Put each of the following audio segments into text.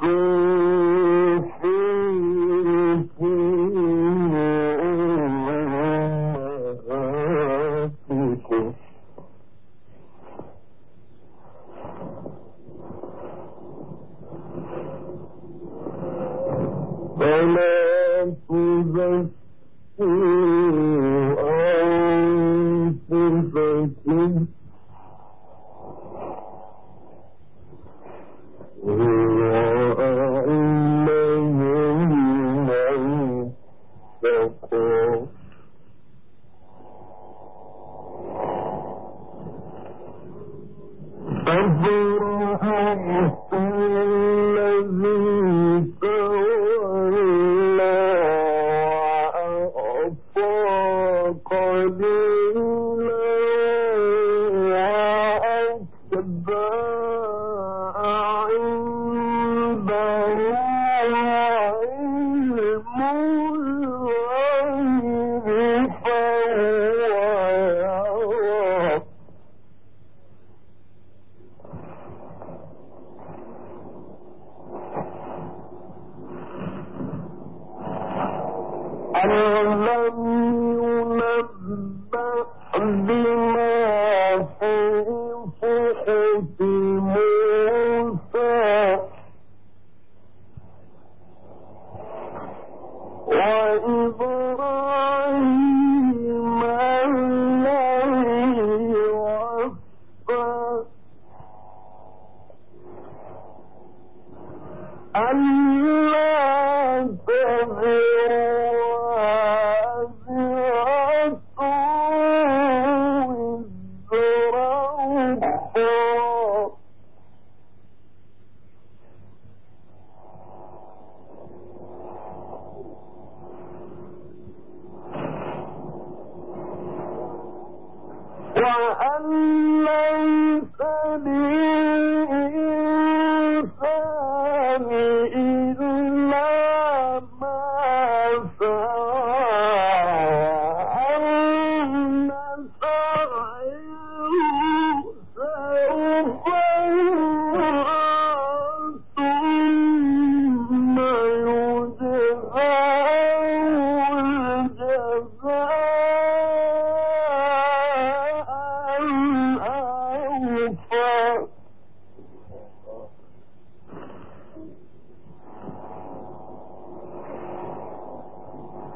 cool. الضالين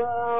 Go!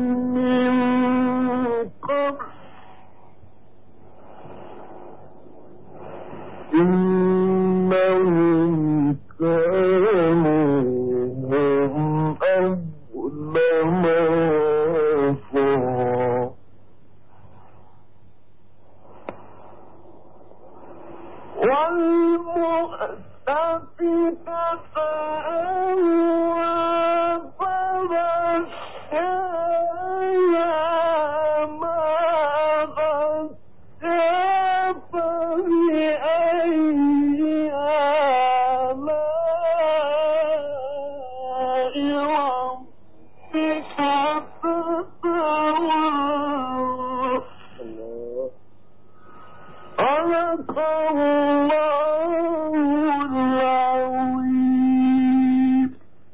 آلاء